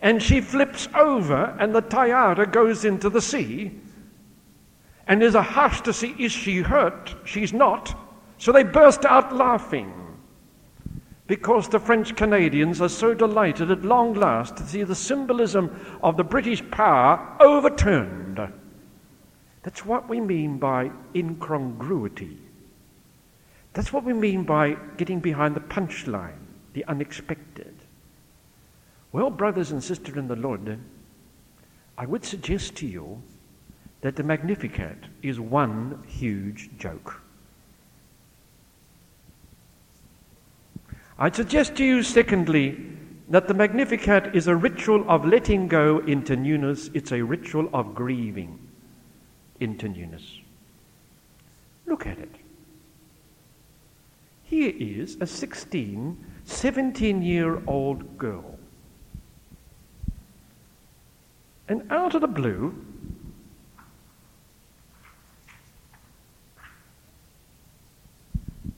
Speaker 1: and she flips over and the tiara goes into the sea. And there's a hush to see is she hurt? She's not. So they burst out laughing because the French Canadians are so delighted at long last to see the symbolism of the British power overturned. That's what we mean by incongruity. That's what we mean by getting behind the punchline, the unexpected. Well, brothers and sisters in the Lord, I would suggest to you that the Magnificat is one huge joke. I'd suggest to you, secondly, that the Magnificat is a ritual of letting go into newness, it's a ritual of grieving into newness. Look at it. Here is a 16, 17 year old girl. And out of the blue,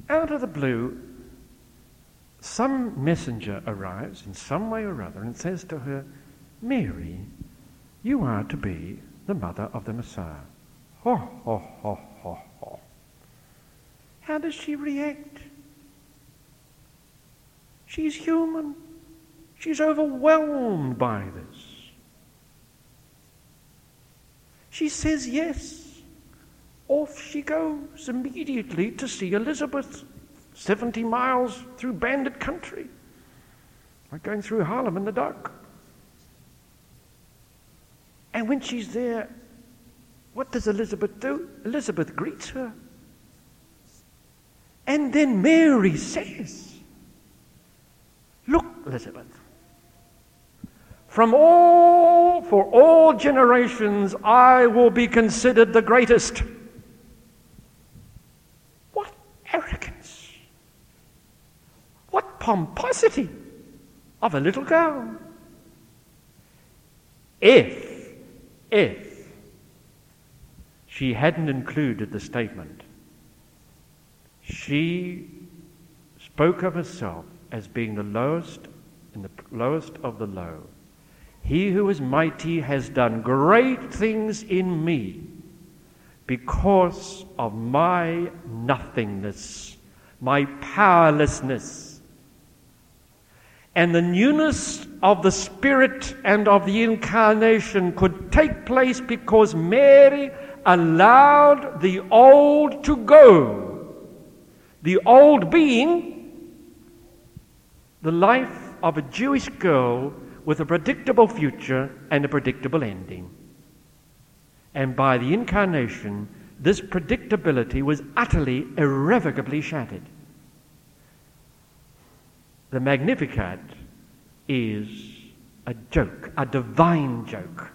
Speaker 1: out of the blue, some messenger arrives in some way or other and says to her, Mary, you are to be the mother of the Messiah. Ho, ho, ho, ho, ho. How does she react? She's human. She's overwhelmed by this. She says yes. Off she goes immediately to see Elizabeth. 70 miles through bandit country, like going through Harlem in the dark. And when she's there, what does Elizabeth do? Elizabeth greets her. And then Mary says, Look, Elizabeth, from all, for all generations, I will be considered the greatest. What arrogance! What pomposity of a little girl. If, if she hadn't included the statement, she spoke of herself as being the lowest and the lowest of the low. He who is mighty has done great things in me because of my nothingness, my powerlessness and the newness of the Spirit and of the incarnation could take place because Mary allowed the old to go. The old being the life of a Jewish girl with a predictable future and a predictable ending. And by the incarnation, this predictability was utterly, irrevocably shattered. The Magnificat is a joke, a divine joke,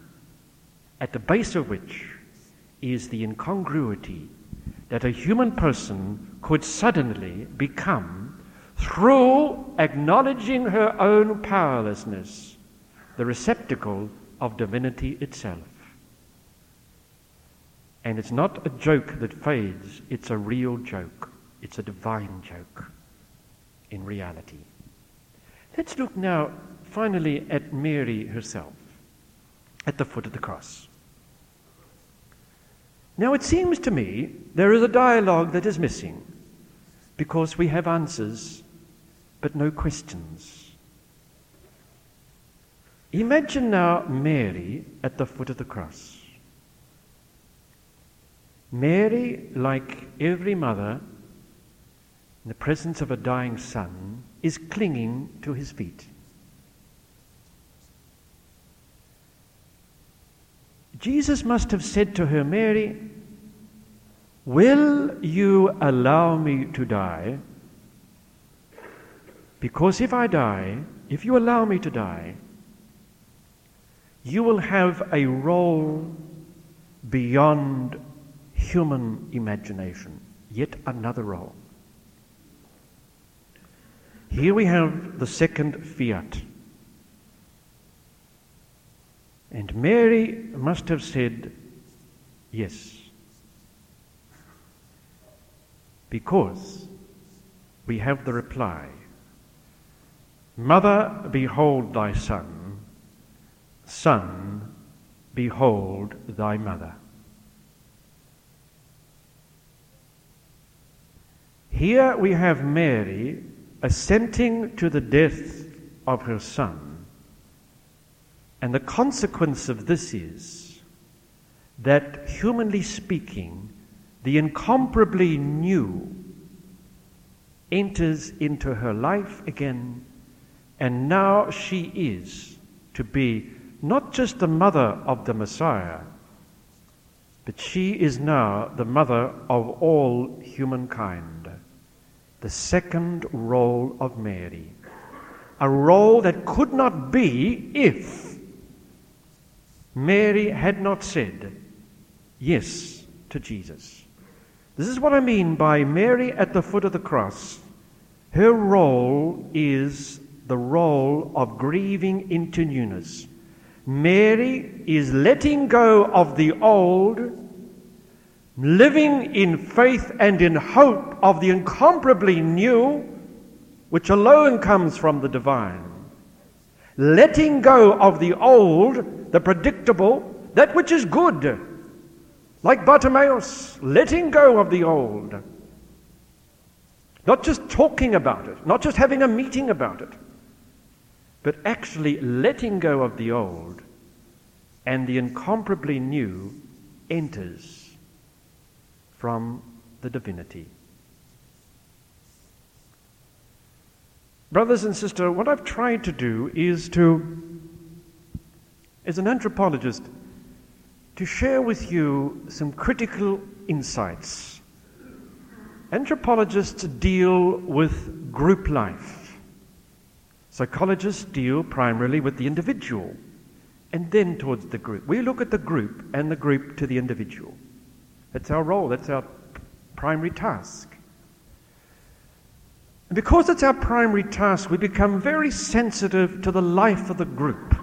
Speaker 1: at the base of which is the incongruity that a human person could suddenly become, through acknowledging her own powerlessness, the receptacle of divinity itself. And it's not a joke that fades, it's a real joke. It's a divine joke in reality. Let's look now finally at Mary herself, at the foot of the cross. Now, it seems to me there is a dialogue that is missing because we have answers but no questions. Imagine now Mary at the foot of the cross. Mary, like every mother, in the presence of a dying son, is clinging to his feet. Jesus must have said to her, Mary, Will you allow me to die? Because if I die, if you allow me to die, you will have a role beyond human imagination, yet another role. Here we have the second fiat. And Mary must have said, Yes. Because we have the reply Mother, behold thy son. Son, behold thy mother. Here we have Mary assenting to the death of her son. And the consequence of this is that, humanly speaking, the incomparably new enters into her life again, and now she is to be not just the mother of the Messiah, but she is now the mother of all humankind the second role of Mary. A role that could not be if Mary had not said yes to Jesus. This is what I mean by Mary at the foot of the cross. Her role is the role of grieving into newness. Mary is letting go of the old living in faith and in hope of the incomparably new, which alone comes from the divine. Letting go of the old, the predictable, that which is good, like Bartimaeus, letting go of the old. Not just talking about it, not just having a meeting about it, but actually letting go of the old, and the incomparably new enters from the divinity. Brothers and sisters, what I've tried to do is to, as an anthropologist, to share with you some critical insights. Anthropologists deal with group life. Psychologists deal primarily with the individual and then towards the group. We look at the group and the group to the individual. That's our role, that's our primary task. And because it's our primary task, we become very sensitive to the life of the group.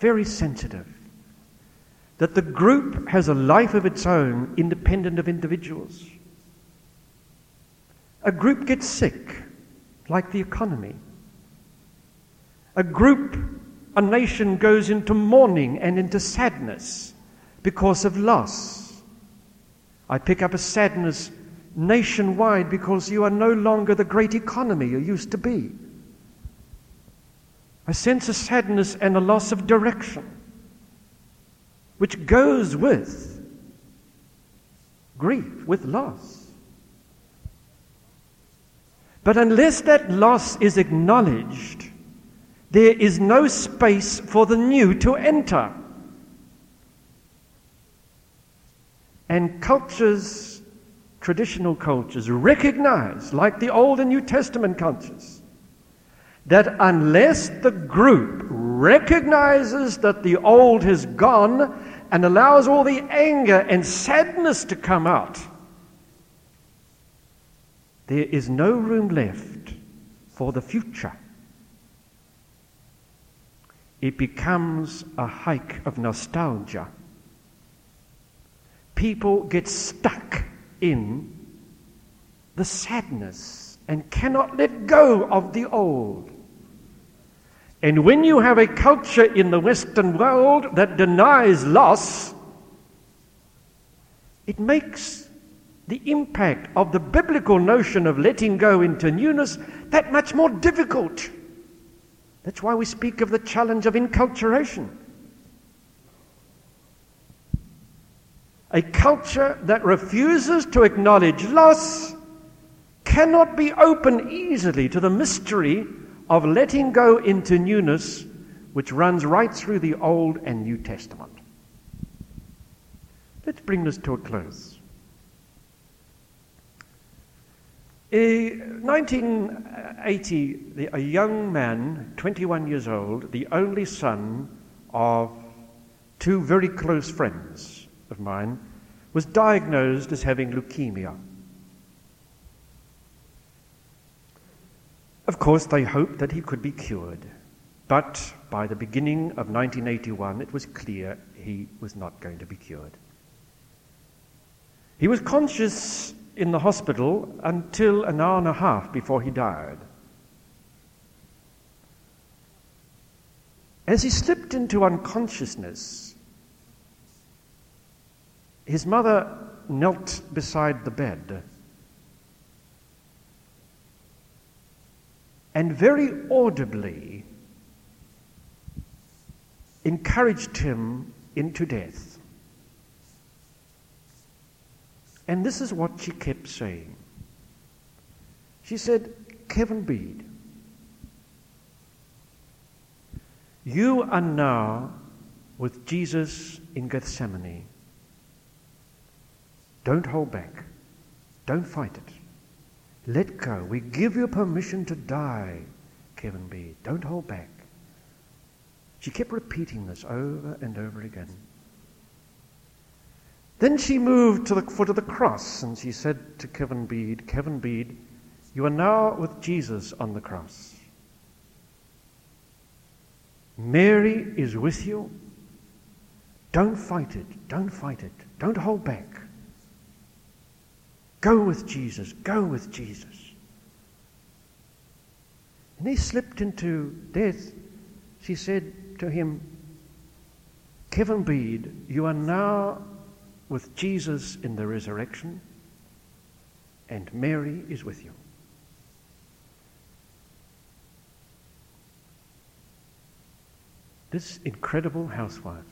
Speaker 1: Very sensitive. That the group has a life of its own, independent of individuals. A group gets sick, like the economy. A group, a nation goes into mourning and into sadness because of loss. I pick up a sadness nationwide because you are no longer the great economy you used to be. I sense a sadness and a loss of direction, which goes with grief, with loss. But unless that loss is acknowledged, there is no space for the new to enter. And cultures, traditional cultures, recognize, like the Old and New Testament cultures, that unless the group recognizes that the old has gone and allows all the anger and sadness to come out, there is no room left for the future. It becomes a hike of nostalgia people get stuck in the sadness and cannot let go of the old. And when you have a culture in the Western world that denies loss, it makes the impact of the biblical notion of letting go into newness that much more difficult. That's why we speak of the challenge of enculturation. A culture that refuses to acknowledge loss cannot be open easily to the mystery of letting go into newness, which runs right through the Old and New Testament. Let's bring this to a close. In 1980, a young man, 21 years old, the only son of two very close friends of mine, was diagnosed as having leukemia. Of course, they hoped that he could be cured, but by the beginning of 1981, it was clear he was not going to be cured. He was conscious in the hospital until an hour and a half before he died. As he slipped into unconsciousness, his mother knelt beside the bed and very audibly encouraged him into death. And this is what she kept saying. She said, Kevin Bede, you are now with Jesus in Gethsemane. Don't hold back. Don't fight it. Let go. We give you permission to die, Kevin Bede. Don't hold back. She kept repeating this over and over again. Then she moved to the foot of the cross and she said to Kevin Bede, Kevin Bede, you are now with Jesus on the cross. Mary is with you. Don't fight it. Don't fight it. Don't hold back. Go with Jesus. Go with Jesus. And he slipped into death. She said to him, Kevin Bede, you are now with Jesus in the resurrection, and Mary is with you. This incredible housewife,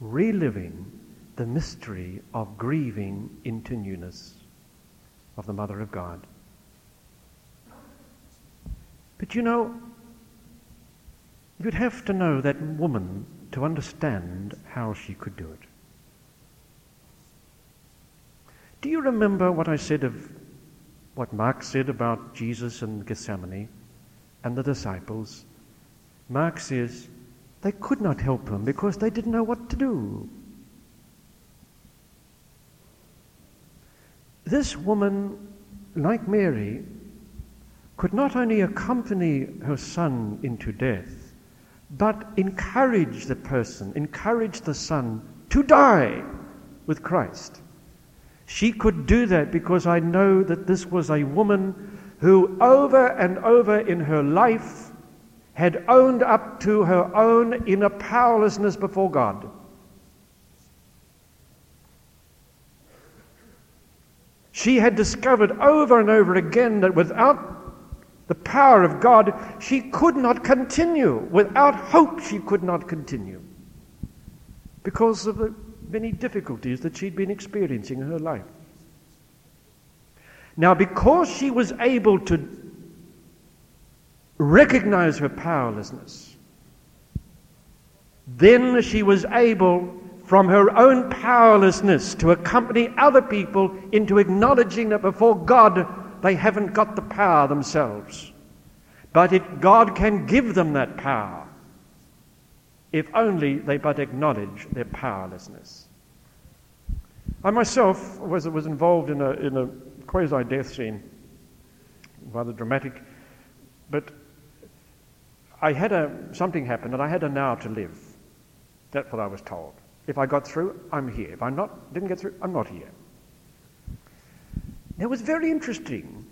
Speaker 1: reliving the mystery of grieving into newness of the Mother of God. But you know, you'd have to know that woman to understand how she could do it. Do you remember what I said of what Mark said about Jesus and Gethsemane and the disciples? Mark says they could not help him because they didn't know what to do. This woman, like Mary, could not only accompany her son into death, but encourage the person, encourage the son to die with Christ. She could do that because I know that this was a woman who, over and over in her life, had owned up to her own inner powerlessness before God. She had discovered over and over again that without the power of God, she could not continue. Without hope, she could not continue. Because of the many difficulties that she'd been experiencing in her life. Now, because she was able to recognize her powerlessness, then she was able from her own powerlessness to accompany other people into acknowledging that before God they haven't got the power themselves. But it, God can give them that power if only they but acknowledge their powerlessness. I myself was, was involved in a, in a quasi death scene, rather dramatic, but I had a, something happened and I had an hour to live. That's what I was told. If I got through, I'm here. If I not didn't get through, I'm not here. It was very interesting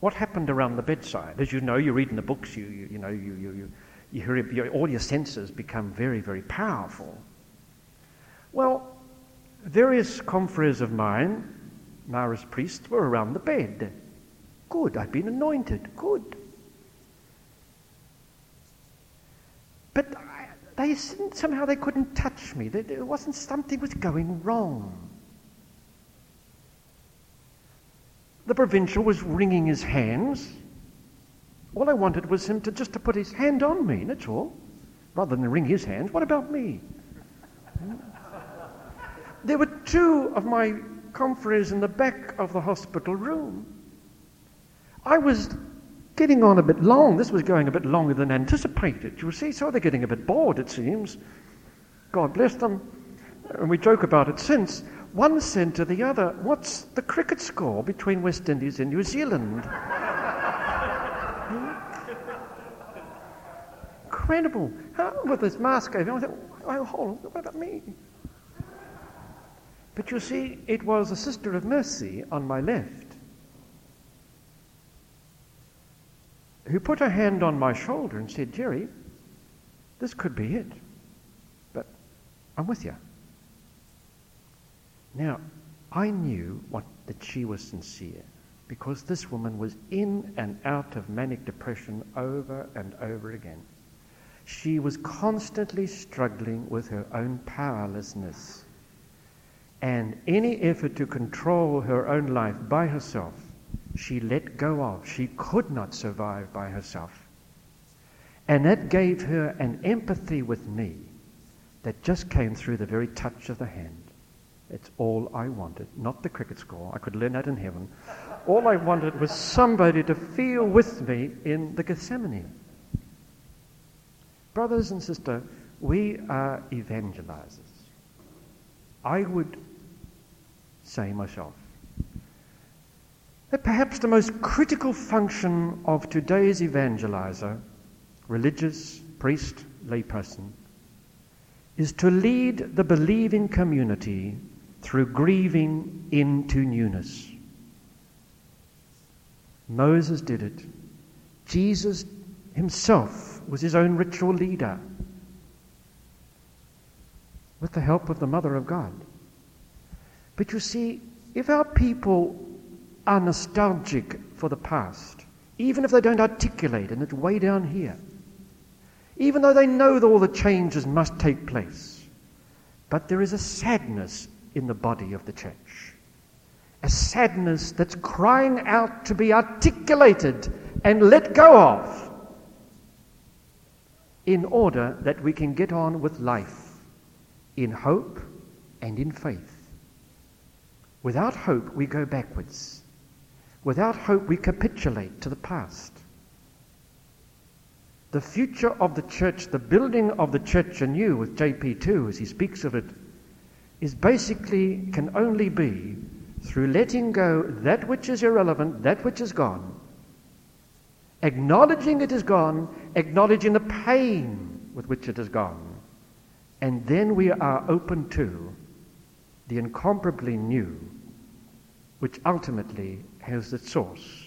Speaker 1: what happened around the bedside. As you know, you read in the books, you, you, you know, you, you, you, you hear your, all your senses become very, very powerful. Well, various confreres of mine, Marist priests, were around the bed. Good, I'd been anointed. Good. But they somehow they couldn't touch me. There wasn't something was going wrong. The provincial was wringing his hands. All I wanted was him to just to put his hand on me, that's all. Rather than wring his hands. What about me? Hmm? there were two of my confreres in the back of the hospital room. I was getting on a bit long. This was going a bit longer than anticipated. You see, so they're getting a bit bored, it seems. God bless them. And we joke about it since. One said to the other, What's the cricket score between West Indies and New Zealand? Incredible. How, with this mask over, I thought, oh, hold on, what about me? But you see, it was a sister of mercy on my left who put her hand on my shoulder and said, Jerry, this could be it, but I'm with you. Now, I knew what, that she was sincere because this woman was in and out of manic depression over and over again. She was constantly struggling with her own powerlessness. And any effort to control her own life by herself, she let go of. She could not survive by herself. And that gave her an empathy with me that just came through the very touch of the hand. It's all I wanted, not the cricket score. I could learn that in heaven. All I wanted was somebody to feel with me in the Gethsemane. Brothers and sisters, we are evangelizers. I would say myself that perhaps the most critical function of today's evangelizer, religious, priest, layperson, is to lead the believing community through grieving into newness. Moses did it. Jesus himself was his own ritual leader with the help of the Mother of God. But you see, if our people are nostalgic for the past, even if they don't articulate and it's way down here, even though they know that all the changes must take place, but there is a sadness in the body of the church. A sadness that's crying out to be articulated and let go of in order that we can get on with life in hope and in faith. Without hope, we go backwards. Without hope, we capitulate to the past. The future of the church, the building of the church anew with JP2 as he speaks of it, is basically can only be through letting go that which is irrelevant, that which is gone, acknowledging it is gone, acknowledging the pain with which it is gone, and then we are open to the incomparably new, which ultimately has its source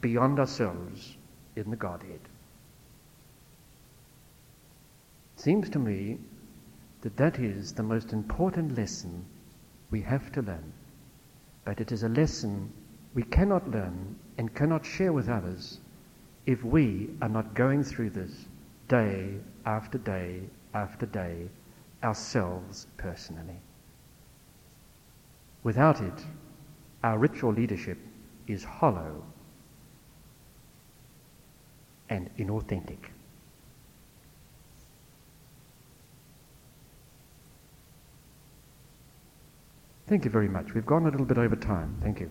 Speaker 1: beyond ourselves in the Godhead. Seems to me that that is the most important lesson we have to learn. But it is a lesson we cannot learn and cannot share with others if we are not going through this day after day after day ourselves personally. Without it, our ritual leadership is hollow and inauthentic. Thank you very much. We've gone a little bit over time. Thank you.